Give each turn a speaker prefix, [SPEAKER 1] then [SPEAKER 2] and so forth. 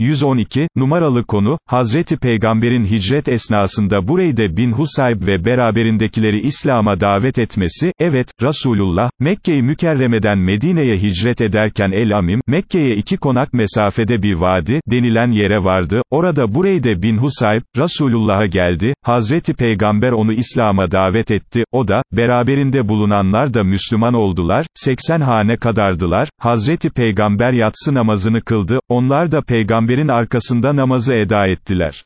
[SPEAKER 1] 112, numaralı konu, Hazreti Peygamber'in hicret esnasında Bureyde bin Husayb ve beraberindekileri İslam'a davet etmesi, evet, Resulullah, Mekke-i Mükerreme'den Medine'ye hicret ederken El-Amim, Mekke'ye iki konak mesafede bir vadi, denilen yere vardı, orada Bureyde bin Husayb, Resulullah'a geldi, Hazreti Peygamber onu İslam'a davet etti, o da, beraberinde bulunanlar da Müslüman oldular, 80 hane kadardılar, Hazreti Peygamber yatsı namazını kıldı, onlar da Peygamberin arkasında namazı eda ettiler.